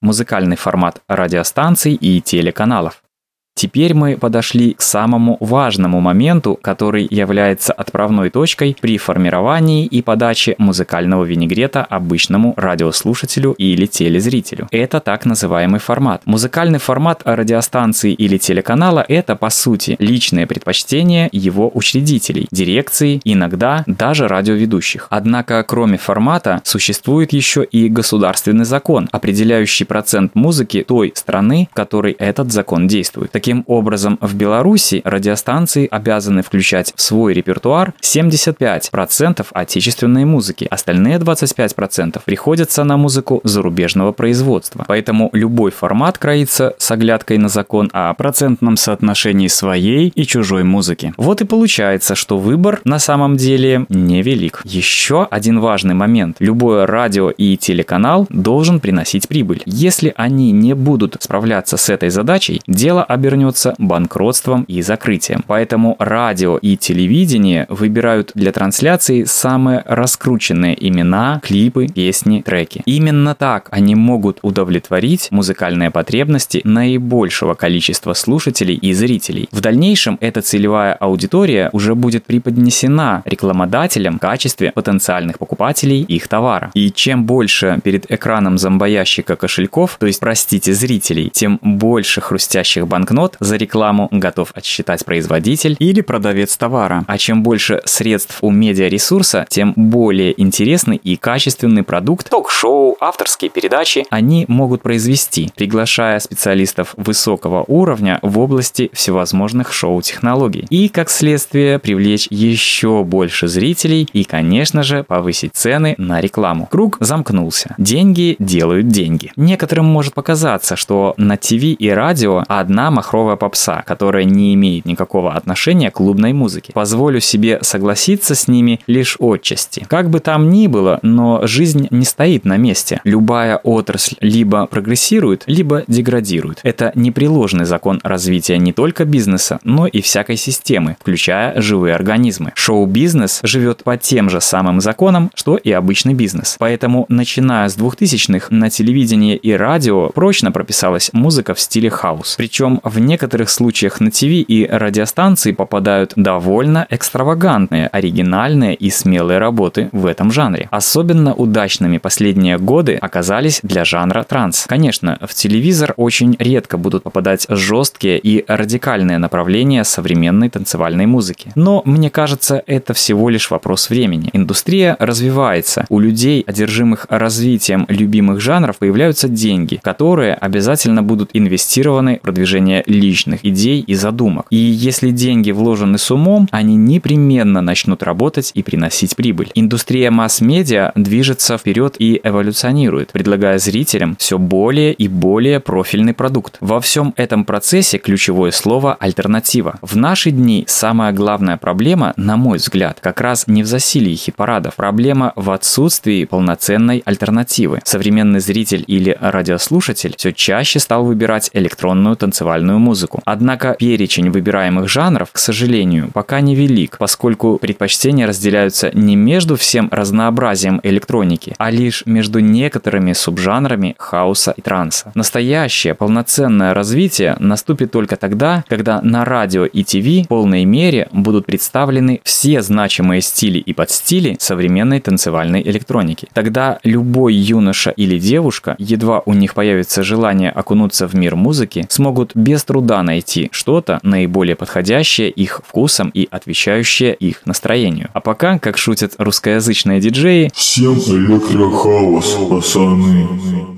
музыкальный формат радиостанций и телеканалов. Теперь мы подошли к самому важному моменту, который является отправной точкой при формировании и подаче музыкального винегрета обычному радиослушателю или телезрителю. Это так называемый формат. Музыкальный формат радиостанции или телеканала – это, по сути, личное предпочтение его учредителей, дирекции, иногда даже радиоведущих. Однако, кроме формата, существует еще и государственный закон, определяющий процент музыки той страны, в которой этот закон действует. Таким Таким образом, в Беларуси радиостанции обязаны включать в свой репертуар 75% отечественной музыки, остальные 25% приходятся на музыку зарубежного производства. Поэтому любой формат кроится с оглядкой на закон о процентном соотношении своей и чужой музыки. Вот и получается, что выбор на самом деле невелик. Еще один важный момент. Любое радио и телеканал должен приносить прибыль. Если они не будут справляться с этой задачей, дело обернется обернется банкротством и закрытием. Поэтому радио и телевидение выбирают для трансляции самые раскрученные имена, клипы, песни, треки. Именно так они могут удовлетворить музыкальные потребности наибольшего количества слушателей и зрителей. В дальнейшем эта целевая аудитория уже будет преподнесена рекламодателям в качестве потенциальных покупателей их товара. И чем больше перед экраном зомбоящика кошельков, то есть, простите, зрителей, тем больше хрустящих банкнот доход за рекламу готов отсчитать производитель или продавец товара. А чем больше средств у медиаресурса, тем более интересный и качественный продукт, ток-шоу, авторские передачи они могут произвести, приглашая специалистов высокого уровня в области всевозможных шоу-технологий. И, как следствие, привлечь еще больше зрителей и, конечно же, повысить цены на рекламу. Круг замкнулся. Деньги делают деньги. Некоторым может показаться, что на ТВ и радио одна махровая махровая попса, которая не имеет никакого отношения к клубной музыке. Позволю себе согласиться с ними лишь отчасти. Как бы там ни было, но жизнь не стоит на месте. Любая отрасль либо прогрессирует, либо деградирует. Это непреложный закон развития не только бизнеса, но и всякой системы, включая живые организмы. Шоу-бизнес живет по тем же самым законам, что и обычный бизнес. Поэтому, начиная с 2000-х, на телевидении и радио прочно прописалась музыка в стиле хаус. Причем в некоторых случаях на ТВ и радиостанции попадают довольно экстравагантные, оригинальные и смелые работы в этом жанре. Особенно удачными последние годы оказались для жанра транс. Конечно, в телевизор очень редко будут попадать жесткие и радикальные направления современной танцевальной музыки. Но мне кажется, это всего лишь вопрос времени. Индустрия развивается. У людей, одержимых развитием любимых жанров, появляются деньги, которые обязательно будут инвестированы в продвижение личных идей и задумок. И если деньги вложены с умом, они непременно начнут работать и приносить прибыль. Индустрия масс-медиа движется вперед и эволюционирует, предлагая зрителям все более и более профильный продукт. Во всем этом процессе ключевое слово «альтернатива». В наши дни самая главная проблема, на мой взгляд, как раз не в засилии хит-парадов. Проблема в отсутствии полноценной альтернативы. Современный зритель или радиослушатель все чаще стал выбирать электронную танцевальную музыку музыку. Однако перечень выбираемых жанров, к сожалению, пока не велик, поскольку предпочтения разделяются не между всем разнообразием электроники, а лишь между некоторыми субжанрами хаоса и транса. Настоящее полноценное развитие наступит только тогда, когда на радио и ТВ в полной мере будут представлены все значимые стили и подстили современной танцевальной электроники. Тогда любой юноша или девушка, едва у них появится желание окунуться в мир музыки, смогут без труда найти что-то наиболее подходящее их вкусам и отвечающее их настроению. А пока, как шутят русскоязычные диджеи, всем электрохаос, пацаны.